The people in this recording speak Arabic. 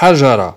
حجرة